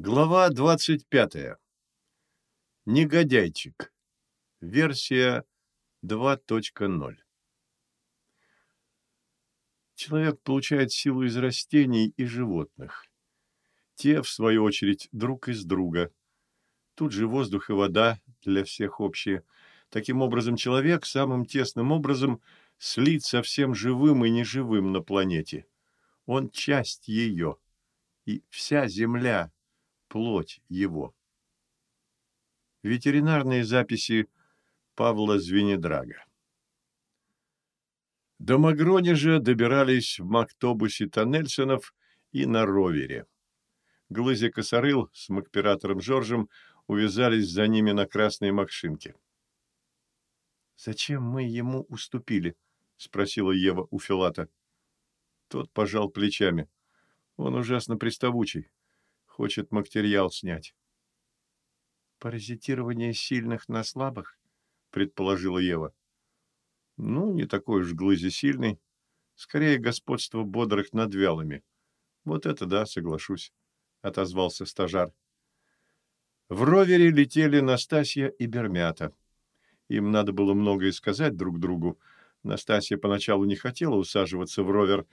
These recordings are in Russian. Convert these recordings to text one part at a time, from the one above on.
Глава 25. Негодяйчик. Версия 2.0. Человек получает силу из растений и животных. Те, в свою очередь, друг из друга. Тут же воздух и вода для всех общие. Таким образом, человек самым тесным образом слит со всем живым и неживым на планете. Он часть ее. И вся Земля – плоть его. Ветеринарные записи Павла Звенедрага. До Магронежа добирались в Мактобусе Тоннельсонов и на ровере. Глызя Косорыл с макператором Жоржем увязались за ними на красной макшинке. «Зачем мы ему уступили?» — спросила Ева у Филата. Тот пожал плечами. Он ужасно приставучий. Хочет материал снять. «Паразитирование сильных на слабых?» — предположила Ева. «Ну, не такой уж глызи сильный. Скорее, господство бодрых над вялыми. Вот это да, соглашусь», — отозвался стажар. В ровере летели Настасья и Бермята. Им надо было многое сказать друг другу. Настасья поначалу не хотела усаживаться в ровер,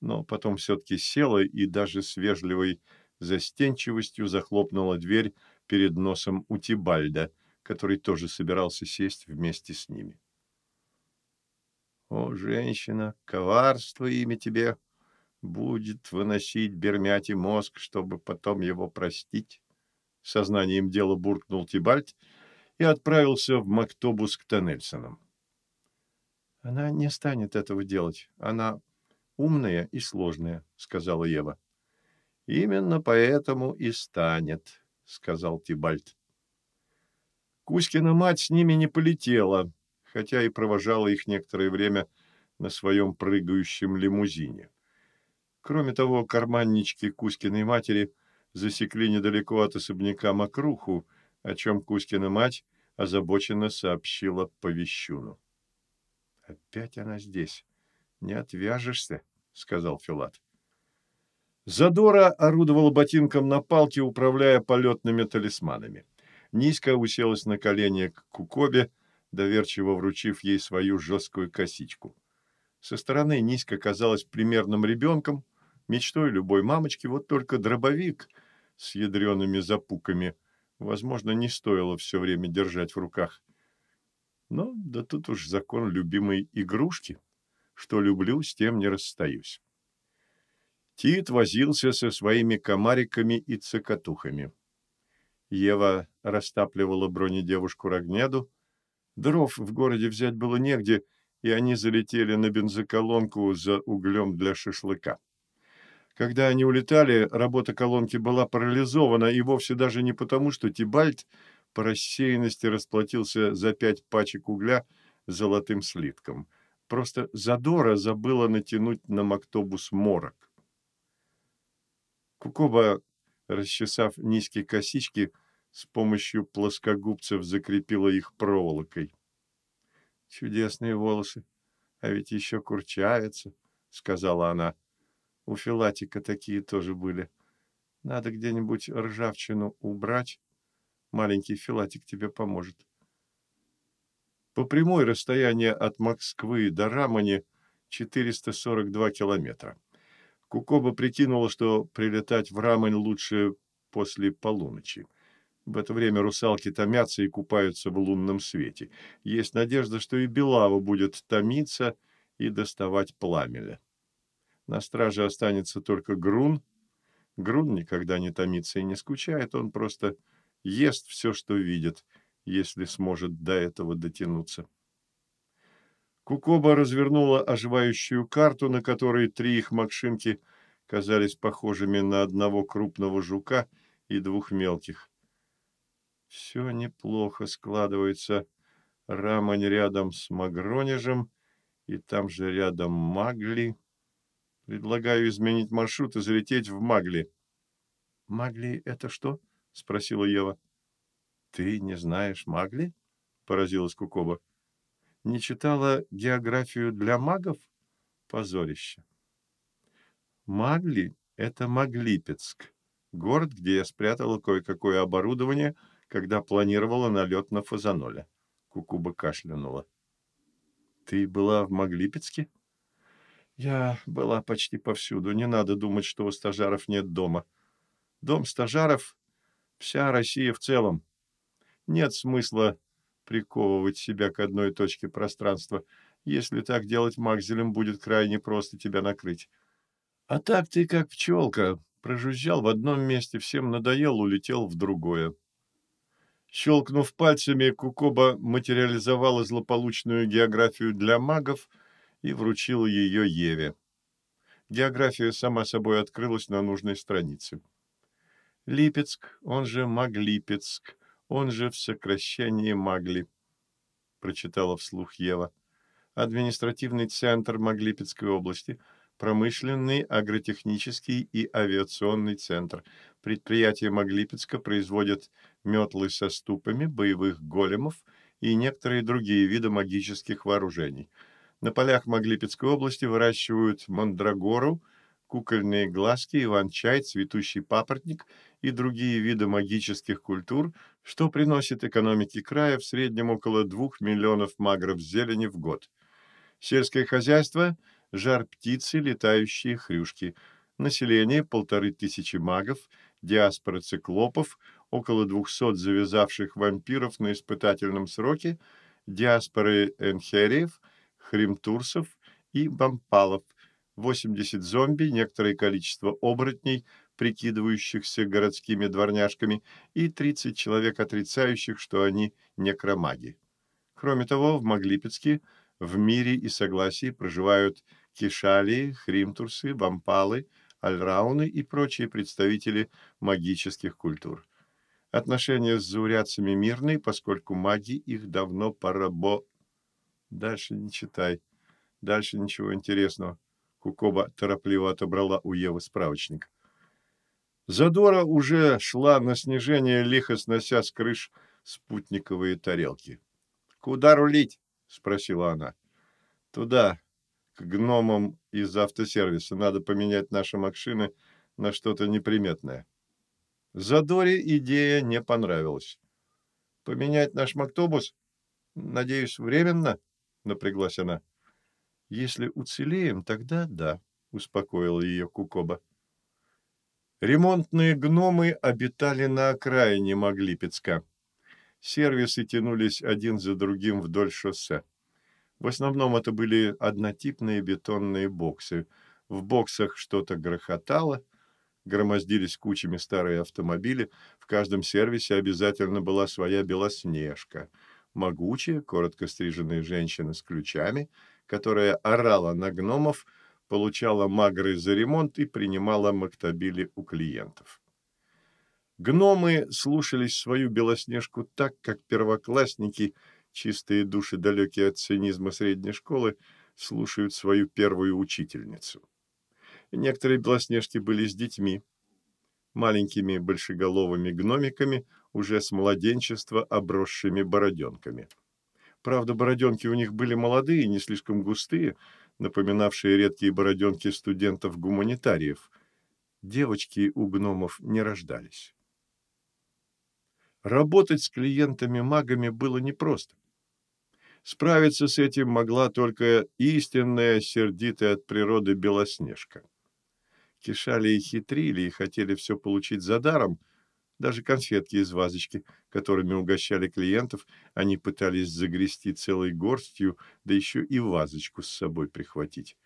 но потом все-таки села и даже с вежливой застенчивостью захлопнула дверь перед носом у Тибальда, который тоже собирался сесть вместе с ними. «О, женщина, коварство имя тебе будет выносить Бермяти мозг, чтобы потом его простить», — сознанием дела буркнул Тибальд и отправился в Мактобус к Тоннельсонам. «Она не станет этого делать. Она умная и сложная», — сказала Ева. Именно поэтому и станет, сказал Тибальт. Кузькина мать с ними не полетела, хотя и провожала их некоторое время на своем прыгающем лимузине. Кроме того, карманнички Кузькиной матери засекли недалеко от особняка Макруху, о чем Кузькина мать озабоченно сообщила Повещуну. «Опять она здесь. Не отвяжешься», — сказал Филат. Задора орудовала ботинком на палке, управляя полетными талисманами. Низко уселась на колени к Кукобе, доверчиво вручив ей свою жесткую косичку. Со стороны Низко казалась примерным ребенком, мечтой любой мамочки, вот только дробовик с ядреными запуками, возможно, не стоило все время держать в руках. Но да тут уж закон любимой игрушки. Что люблю, с тем не расстаюсь. Тит возился со своими комариками и цикатухами. Ева растапливала бронедевушку Рогнеду. Дров в городе взять было негде, и они залетели на бензоколонку за углем для шашлыка. Когда они улетали, работа колонки была парализована, и вовсе даже не потому, что Тибальт по рассеянности расплатился за пять пачек угля золотым слитком. Просто Задора забыла натянуть на мактобус морок. Кукоба, расчесав низкие косички, с помощью плоскогубцев закрепила их проволокой. «Чудесные волосы, а ведь еще курчавятся», — сказала она. «У Филатика такие тоже были. Надо где-нибудь ржавчину убрать. Маленький Филатик тебе поможет». По прямой расстояние от Москвы до Рамани 442 километра. Кукоба прикинула, что прилетать в Рамань лучше после полуночи. В это время русалки томятся и купаются в лунном свете. Есть надежда, что и Белава будет томиться и доставать пламя. На страже останется только Грун. Грун никогда не томится и не скучает, он просто ест все, что видит, если сможет до этого дотянуться. Кукоба развернула оживающую карту, на которой три их макшинки казались похожими на одного крупного жука и двух мелких. Все неплохо складывается. Рамань рядом с Магронежем, и там же рядом Магли. Предлагаю изменить маршрут и залететь в Магли. «Магли — это что?» — спросила Ева. «Ты не знаешь Магли?» — поразилась Кукоба. Не читала географию для магов? Позорище. Магли — это Маглипецк, Город, где я спрятала кое-какое оборудование, когда планировала налет на Фазаноля. Кукуба кашлянула. Ты была в Маглипецке? Я была почти повсюду. Не надо думать, что у стажаров нет дома. Дом стажаров — вся Россия в целом. Нет смысла приковывать себя к одной точке пространства. Если так делать, Макзелем будет крайне просто тебя накрыть. А так ты как пчелка, прожужжал в одном месте, всем надоел, улетел в другое. Щелкнув пальцами, Кукоба материализовала злополучную географию для магов и вручила ее Еве. География сама собой открылась на нужной странице. Липецк, он же Маглипецк, он же в сокращении Магли, прочитала вслух Ева. Административный центр Маглипецкой области – промышленный, агротехнический и авиационный центр. Предприятия Маглипецка производят метлы со ступами, боевых големов и некоторые другие виды магических вооружений. На полях Маглипецкой области выращивают мандрагору, кукольные глазки, иван-чай, цветущий папоротник и другие виды магических культур, что приносит экономике края в среднем около 2 миллионов магров зелени в год. Сельское хозяйство – жар-птицы, летающие хрюшки. Население – полторы тысячи магов, диаспора циклопов, около двухсот завязавших вампиров на испытательном сроке, диаспоры энхериев, хримтурсов и бампалов, 80 зомби, некоторое количество оборотней, прикидывающихся городскими дворняжками, и 30 человек, отрицающих, что они некромаги. Кроме того, в Маглипецке в мире и согласии проживают кишалии, хримтурсы, вампалы, альрауны и прочие представители магических культур. Отношения с заурядцами мирные, поскольку маги их давно порабо... Дальше не читай. Дальше ничего интересного. Кукоба торопливо отобрала у Евы справочник. Задора уже шла на снижение, лихо снося с крыш спутниковые тарелки. «Куда рулить?» — спросила она. «Туда, к гномам из автосервиса. Надо поменять наши машины на что-то неприметное. Задоре идея не понравилась. «Поменять наш мактобус? Надеюсь, временно?» — напряглась она. «Если уцелеем, тогда да», — успокоил ее Кукоба. Ремонтные гномы обитали на окраине Маглипецка. Сервисы тянулись один за другим вдоль шоссе. В основном это были однотипные бетонные боксы. В боксах что-то грохотало, громоздились кучами старые автомобили. В каждом сервисе обязательно была своя белоснежка. Могучая, коротко стриженная женщина с ключами, которая орала на гномов, получала магры за ремонт и принимала мактабили у клиентов. Гномы слушались свою белоснежку так, как первоклассники – чистые души, далекие от цинизма средней школы, слушают свою первую учительницу. Некоторые белоснежки были с детьми, маленькими большеголовыми гномиками, уже с младенчества обросшими бороденками. Правда, бороденки у них были молодые, не слишком густые, напоминавшие редкие бороденки студентов-гуманитариев. Девочки у гномов не рождались. Работать с клиентами-магами было непросто. Справиться с этим могла только истинная, сердитая от природы Белоснежка. Кишали и хитрили и хотели все получить за даром, даже конфетки из вазочки, которыми угощали клиентов, они пытались загрести целой горстью, да еще и вазочку с собой прихватить.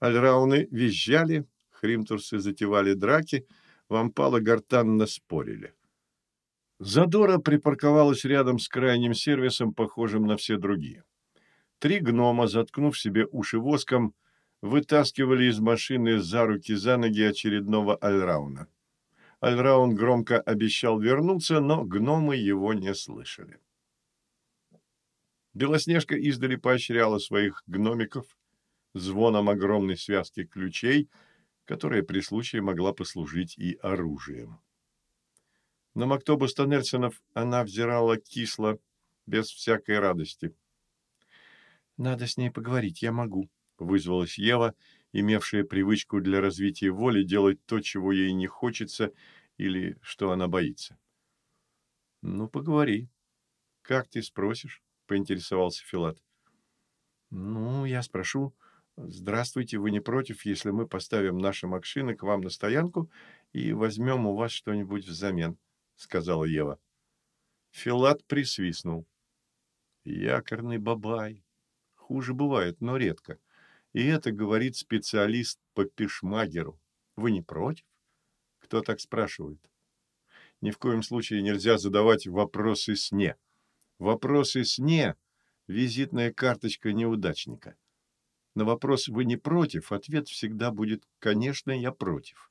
Альрауны визжали, хримтурсы затевали драки, вампалы гортанно спорили. Задора припарковалась рядом с крайним сервисом, похожим на все другие. Три гнома, заткнув себе уши воском, вытаскивали из машины за руки за ноги очередного Альрауна. Альраун громко обещал вернуться, но гномы его не слышали. Белоснежка издали поощряла своих гномиков звоном огромной связки ключей, которая при случае могла послужить и оружием. На Мактобус Тоннельсонов она взирала кисло, без всякой радости. «Надо с ней поговорить, я могу», — вызвалась Ева имевшая привычку для развития воли делать то, чего ей не хочется или что она боится. «Ну, поговори. Как ты спросишь?» — поинтересовался Филат. «Ну, я спрошу. Здравствуйте, вы не против, если мы поставим наши машины к вам на стоянку и возьмем у вас что-нибудь взамен?» — сказала Ева. Филат присвистнул. «Якорный бабай. Хуже бывает, но редко. И это говорит специалист по пешмагеру. Вы не против?» Кто так спрашивает? Ни в коем случае нельзя задавать вопросы сне. Вопросы сне – визитная карточка неудачника. На вопрос «Вы не против?» ответ всегда будет «Конечно, я против».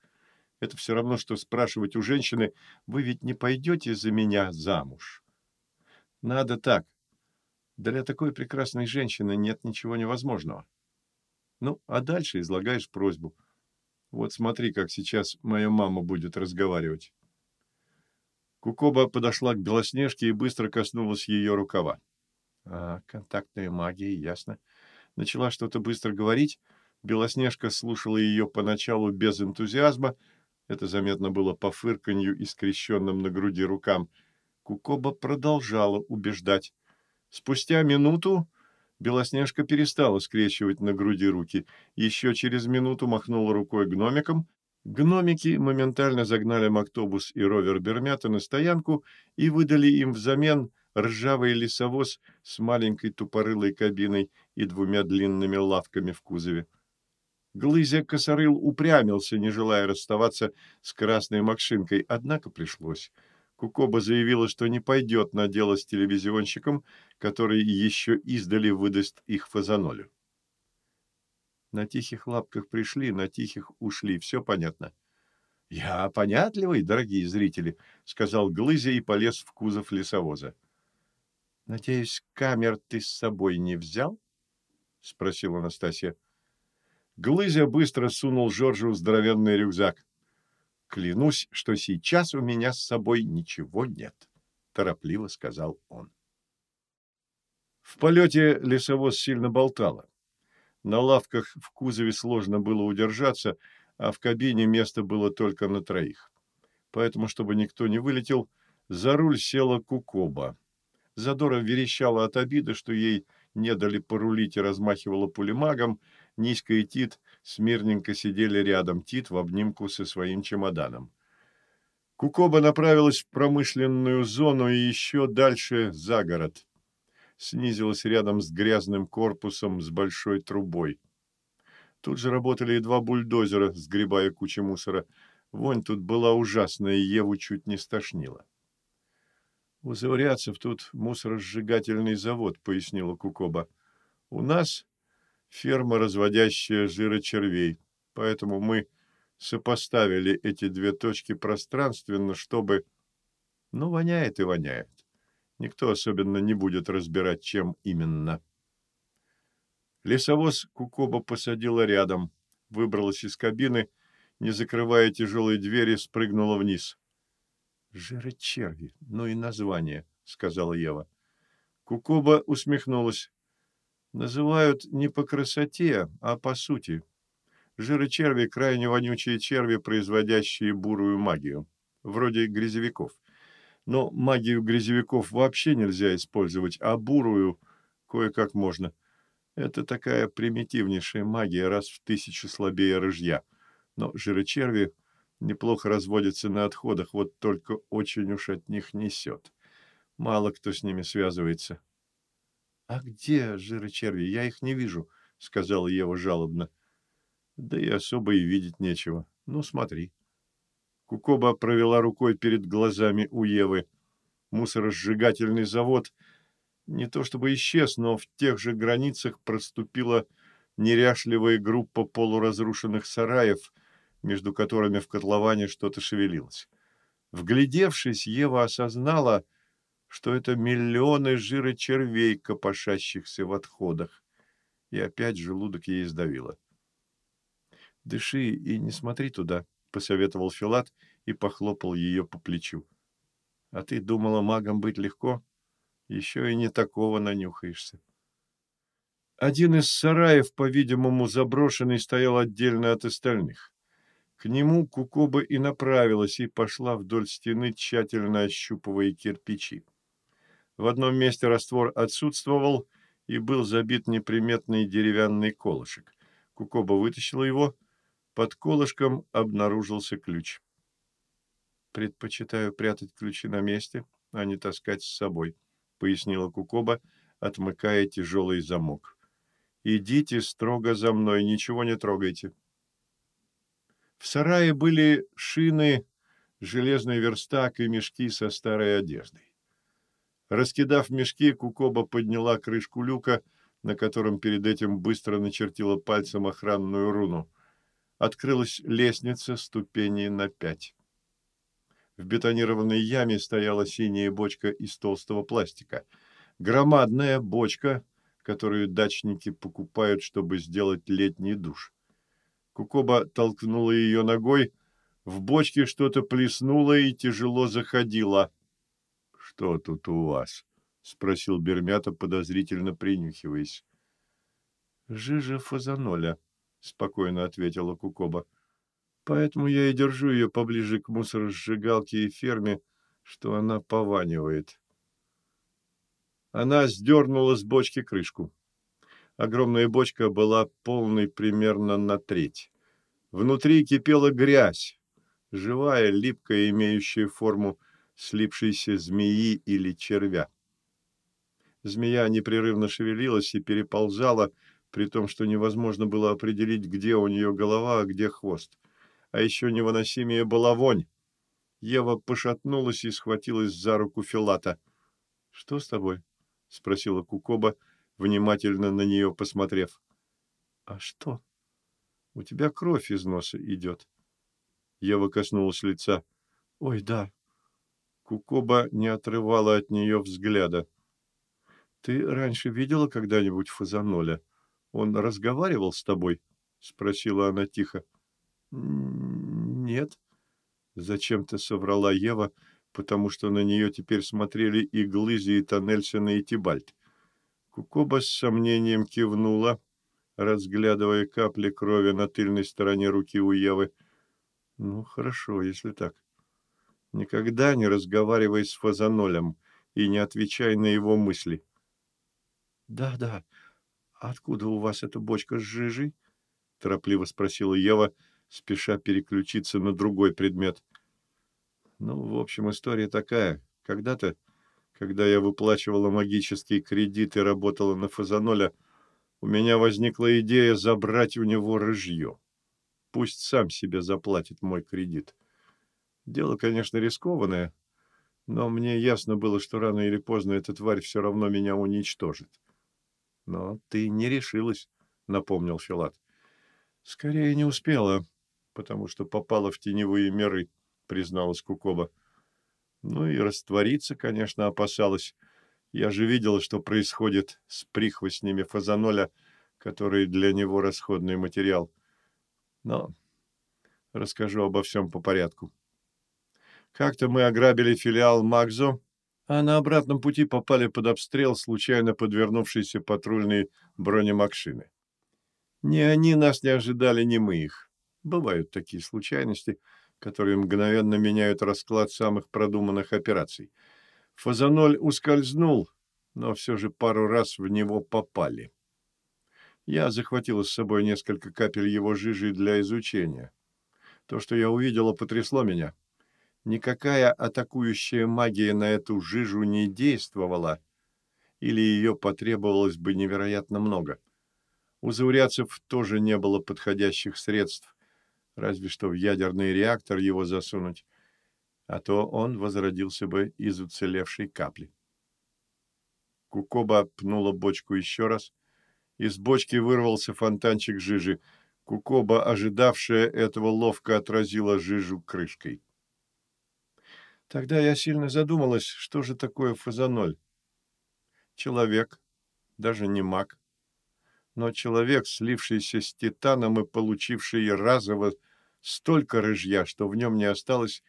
Это все равно, что спрашивать у женщины «Вы ведь не пойдете за меня замуж?» Надо так. Для такой прекрасной женщины нет ничего невозможного. Ну, а дальше излагаешь просьбу. Вот смотри, как сейчас моя мама будет разговаривать. Кукоба подошла к Белоснежке и быстро коснулась ее рукава. А, контактная магия, ясно. Начала что-то быстро говорить. Белоснежка слушала ее поначалу без энтузиазма. Это заметно было по фырканью и скрещенным на груди рукам. Кукоба продолжала убеждать. Спустя минуту Белоснежка перестала скрещивать на груди руки. Еще через минуту махнула рукой гномиком, Гномики моментально загнали Мактобус и ровер Бермята на стоянку и выдали им взамен ржавый лесовоз с маленькой тупорылой кабиной и двумя длинными лавками в кузове. Глызя косорыл упрямился, не желая расставаться с красной машинкой, однако пришлось. Кукоба заявила, что не пойдет на дело с телевизионщиком, который еще издали выдаст их фазанолю. На тихих лапках пришли, на тихих ушли. Все понятно. — Я понятливый, дорогие зрители, — сказал Глызя и полез в кузов лесовоза. — Надеюсь, камер ты с собой не взял? — спросила Анастасия. Глызя быстро сунул Жоржу здоровенный рюкзак. — Клянусь, что сейчас у меня с собой ничего нет, — торопливо сказал он. В полете лесовоз сильно болтало. На лавках в кузове сложно было удержаться, а в кабине место было только на троих. Поэтому, чтобы никто не вылетел, за руль села Кукоба. Задора верещала от обиды, что ей не дали порулить и размахивала пулемагом. Низко и Тит смирненько сидели рядом, Тит в обнимку со своим чемоданом. Кукоба направилась в промышленную зону и еще дальше за город снизилась рядом с грязным корпусом с большой трубой. Тут же работали и два бульдозера, сгребая кучу мусора. Вонь тут была ужасная, и Еву чуть не стошнило. «У заурядцев тут мусоросжигательный завод», — пояснила Кукоба. «У нас ферма, разводящая жирочервей, поэтому мы сопоставили эти две точки пространственно, чтобы... Ну, воняет и воняет. Никто особенно не будет разбирать, чем именно. Лесовоз Кукоба посадила рядом, выбралась из кабины, не закрывая тяжелые двери, спрыгнула вниз. «Жирочерви, ну и название», — сказала Ева. Кукоба усмехнулась. «Называют не по красоте, а по сути. Жирочерви — крайне вонючие черви, производящие бурую магию, вроде грязевиков. Но магию грязевиков вообще нельзя использовать, а бурую кое-как можно. Это такая примитивнейшая магия, раз в тысячу слабее рыжья. Но жирочерви неплохо разводятся на отходах, вот только очень уж от них несет. Мало кто с ними связывается. — А где жирочерви? Я их не вижу, — сказала Ева жалобно. — Да и особо и видеть нечего. Ну, смотри. Кукоба провела рукой перед глазами у Евы. Мусоросжигательный завод не то чтобы исчез, но в тех же границах проступила неряшливая группа полуразрушенных сараев, между которыми в котловане что-то шевелилось. Вглядевшись, Ева осознала, что это миллионы жира червей, копошащихся в отходах. И опять желудок ей сдавило. «Дыши и не смотри туда», — посоветовал Филат и похлопал ее по плечу. «А ты думала, магом быть легко? Еще и не такого нанюхаешься». Один из сараев, по-видимому, заброшенный, стоял отдельно от остальных. К нему Кукоба и направилась, и пошла вдоль стены, тщательно ощупывая кирпичи. В одном месте раствор отсутствовал, и был забит неприметный деревянный колышек. Кукоба вытащила его. Под колышком обнаружился ключ. «Предпочитаю прятать ключи на месте, а не таскать с собой», — пояснила Кукоба, отмыкая тяжелый замок. «Идите строго за мной, ничего не трогайте». В сарае были шины, железный верстак и мешки со старой одеждой. Раскидав мешки, Кукоба подняла крышку люка, на котором перед этим быстро начертила пальцем охранную руну. Открылась лестница ступени на пять. В бетонированной яме стояла синяя бочка из толстого пластика. Громадная бочка, которую дачники покупают, чтобы сделать летний душ. Кукоба толкнула ее ногой, в бочке что-то плеснуло и тяжело заходило. «Что тут у вас?» — спросил Бермята, подозрительно принюхиваясь. «Жижа фазаноля», — спокойно ответила Кукоба. «Поэтому я и держу ее поближе к мусоросжигалке и ферме, что она пованивает». Она сдернула с бочки крышку. Огромная бочка была полной примерно на треть. Внутри кипела грязь, живая, липкая, имеющая форму слипшейся змеи или червя. Змея непрерывно шевелилась и переползала, при том, что невозможно было определить, где у нее голова, а где хвост. А еще невыносимее была вонь. Ева пошатнулась и схватилась за руку Филата. — Что с тобой? — спросила Кукоба, — внимательно на нее посмотрев. «А что? У тебя кровь из носа идет». Ева коснулась лица. «Ой, да». Кукоба не отрывала от нее взгляда. «Ты раньше видела когда-нибудь Фазаноля? Он разговаривал с тобой?» — спросила она тихо. «Нет», — зачем-то соврала Ева, потому что на нее теперь смотрели и Глызи, и Тоннельсона, и Тибальт. Кукоба с сомнением кивнула, разглядывая капли крови на тыльной стороне руки у Евы. Ну, хорошо, если так. Никогда не разговаривай с Фазанолем и не отвечай на его мысли. Да, да. Откуда у вас эта бочка с жижей? торопливо спросила Ева, спеша переключиться на другой предмет. Ну, в общем, история такая. Когда-то когда я выплачивала магический кредит и работала на Фазаноля, у меня возникла идея забрать у него рыжье. Пусть сам себе заплатит мой кредит. Дело, конечно, рискованное, но мне ясно было, что рано или поздно эта тварь все равно меня уничтожит. Но ты не решилась, напомнил Филат. Скорее не успела, потому что попала в теневые миры, призналась Кукоба. Ну и раствориться, конечно, опасалась. Я же видела, что происходит с прихвостнями фазаноля, который для него расходный материал. Но расскажу обо всем по порядку. Как-то мы ограбили филиал Макзо, а на обратном пути попали под обстрел случайно подвернувшейся патрульной бронемакшины. Ни они нас не ожидали, ни мы их. Бывают такие случайности — которые мгновенно меняют расклад самых продуманных операций. Фазаноль ускользнул, но все же пару раз в него попали. Я захватила с собой несколько капель его жижи для изучения. То, что я увидела, потрясло меня. Никакая атакующая магия на эту жижу не действовала, или ее потребовалось бы невероятно много. У заурядцев тоже не было подходящих средств, разве что в ядерный реактор его засунуть, а то он возродился бы из уцелевшей капли. Кукоба пнула бочку еще раз. Из бочки вырвался фонтанчик жижи. Кукоба, ожидавшая этого, ловко отразила жижу крышкой. Тогда я сильно задумалась, что же такое фазаноль. Человек, даже не маг, но человек, слившийся с титаном и получивший разово Столько рыжья, что в нем не осталось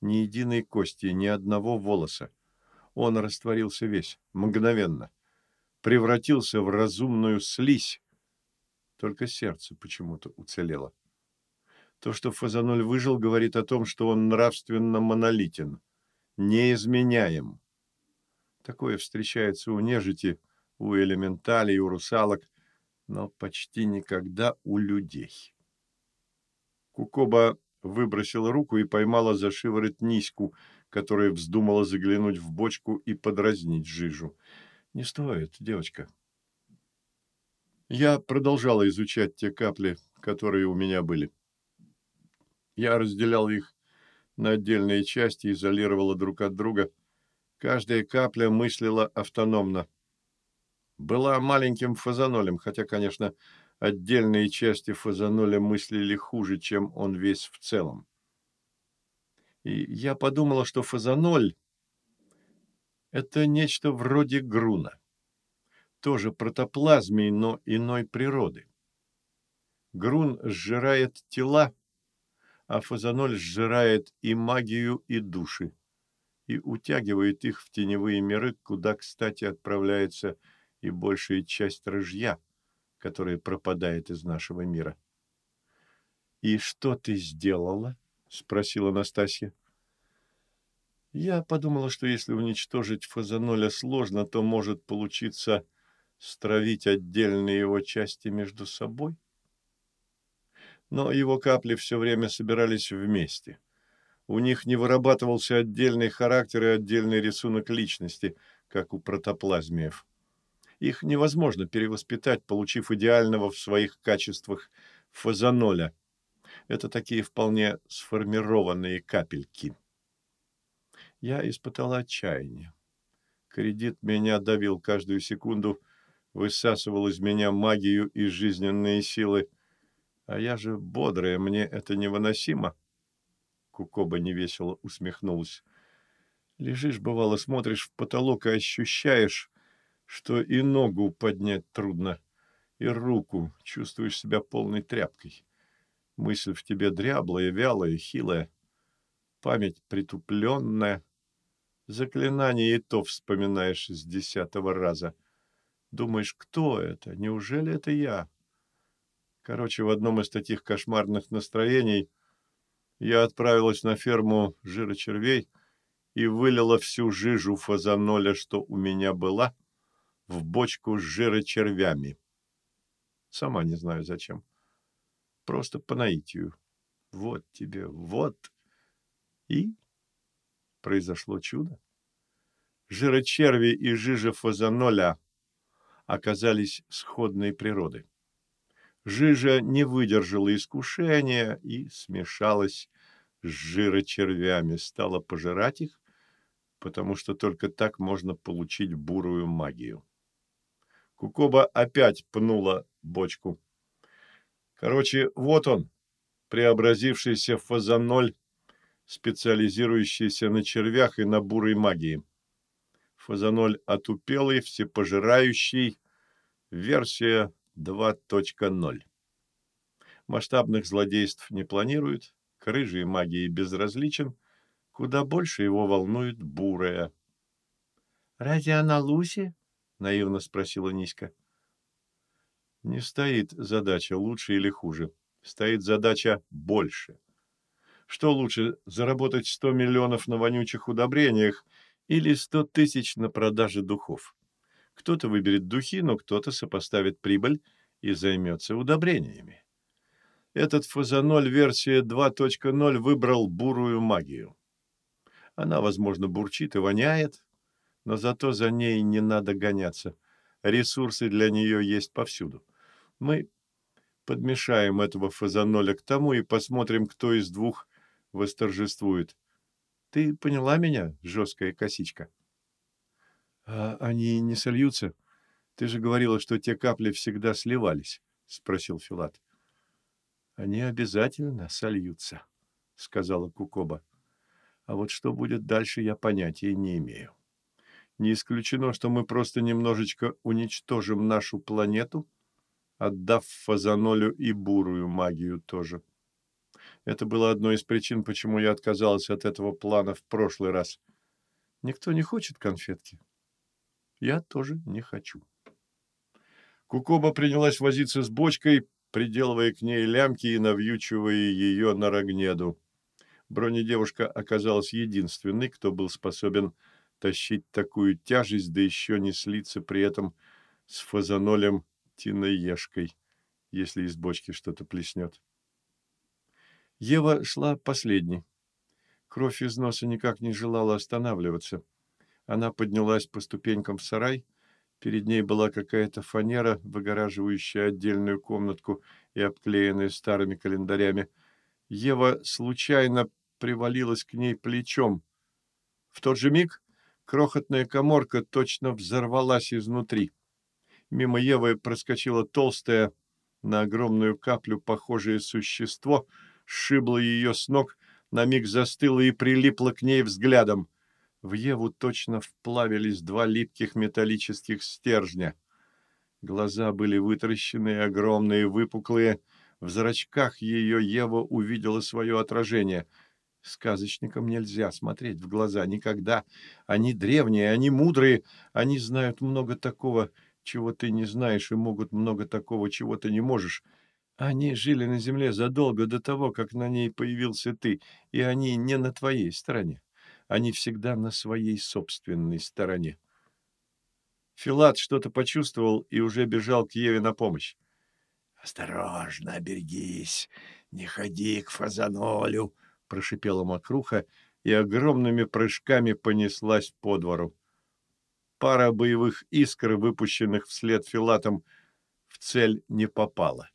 ни единой кости, ни одного волоса. Он растворился весь, мгновенно. превратился в разумную слизь. Только сердце почему-то уцелело. То, что Фазаноль выжил, говорит о том, что он нравственно монолитен, неизменяем. Такое встречается у нежити, у элементалей, у русалок, но почти никогда у людей. Кукоба выбросила руку и поймала за шиворот Ниську, которая вздумала заглянуть в бочку и подразнить жижу. «Не стоит, девочка». Я продолжала изучать те капли, которые у меня были. Я разделял их на отдельные части, изолировала друг от друга. Каждая капля мыслила автономно. Была маленьким фазанолем, хотя, конечно, отдельные части фазаноля мыслили хуже, чем он весь в целом. И я подумала, что фазаноль – это нечто вроде груна. Тоже протоплазмий, но иной природы. Грун сжирает тела, а фазаноль сжирает и магию, и души, и утягивает их в теневые миры, куда, кстати, отправляется и большая часть рыжья – которая пропадает из нашего мира. «И что ты сделала?» — спросила Настасья. Я подумала, что если уничтожить фазаноля сложно, то может получиться стравить отдельные его части между собой. Но его капли все время собирались вместе. У них не вырабатывался отдельный характер и отдельный рисунок личности, как у протоплазмиев. Их невозможно перевоспитать, получив идеального в своих качествах фазаноля. Это такие вполне сформированные капельки. Я испытал отчаяние. Кредит меня давил каждую секунду, высасывал из меня магию и жизненные силы. А я же бодрая, мне это невыносимо. Кукоба невесело усмехнулась. Лежишь, бывало, смотришь в потолок и ощущаешь, что и ногу поднять трудно, и руку, чувствуешь себя полной тряпкой. Мысль в тебе дряблая, вялая, хилая, память притупленная. Заклинание и то вспоминаешь с десятого раза. Думаешь, кто это? Неужели это я? Короче, в одном из таких кошмарных настроений я отправилась на ферму жирочервей и вылила всю жижу фазаноля, что у меня была, в бочку с жирочервями. Сама не знаю зачем. Просто по наитию. Вот тебе, вот. И произошло чудо. Жирочерви и жижа фазаноля оказались сходной природы. Жижа не выдержала искушения и смешалась с жирочервями, стала пожирать их, потому что только так можно получить бурую магию. Кукоба опять пнула бочку. Короче, вот он, преобразившийся фазаноль, специализирующийся на червях и на бурой магии. Фазаноль отупелый, всепожирающий, версия 2.0. Масштабных злодейств не планирует, к рыжей магии безразличен, куда больше его волнует бурая. «Разве она Луси?» — наивно спросила Ниська. Не стоит задача лучше или хуже. Стоит задача больше. Что лучше, заработать 100 миллионов на вонючих удобрениях или 100 тысяч на продаже духов? Кто-то выберет духи, но кто-то сопоставит прибыль и займется удобрениями. Этот фазаноль версия 2.0 выбрал бурую магию. Она, возможно, бурчит и воняет, но зато за ней не надо гоняться. Ресурсы для нее есть повсюду. Мы подмешаем этого фазаноля к тому и посмотрим, кто из двух восторжествует. Ты поняла меня, жесткая косичка? А они не сольются? Ты же говорила, что те капли всегда сливались, спросил Филат. Они обязательно сольются, сказала Кукоба. А вот что будет дальше, я понятия не имею. Не исключено, что мы просто немножечко уничтожим нашу планету, отдав Фазанолю и бурую магию тоже. Это было одной из причин, почему я отказалась от этого плана в прошлый раз. Никто не хочет конфетки. Я тоже не хочу. Кукоба принялась возиться с бочкой, приделывая к ней лямки и навьючивая ее на рогнеду. Бронедевушка оказалась единственной, кто был способен тащить такую тяжесть, да еще не слиться при этом с фазанолем Тиноежкой, если из бочки что-то плеснет. Ева шла последней. Кровь из носа никак не желала останавливаться. Она поднялась по ступенькам в сарай. Перед ней была какая-то фанера, выгораживающая отдельную комнатку и обклеенная старыми календарями. Ева случайно привалилась к ней плечом. В тот же миг крохотная коморка точно взорвалась изнутри. Мимо Евы проскочило толстое, на огромную каплю похожее существо, сшибло ее с ног, на миг застыло и прилипло к ней взглядом. В Еву точно вплавились два липких металлических стержня. Глаза были вытаращенные, огромные, выпуклые. В зрачках ее Ева увидела свое отражение — Сказочникам нельзя смотреть в глаза никогда. Они древние, они мудрые, они знают много такого, чего ты не знаешь, и могут много такого, чего ты не можешь. Они жили на земле задолго до того, как на ней появился ты, и они не на твоей стороне. Они всегда на своей собственной стороне. Филат что-то почувствовал и уже бежал к Еве на помощь. «Осторожно, берегись, не ходи к фазанолю», — прошипела мокруха и огромными прыжками понеслась по двору. Пара боевых искр, выпущенных вслед филатом, в цель не попала.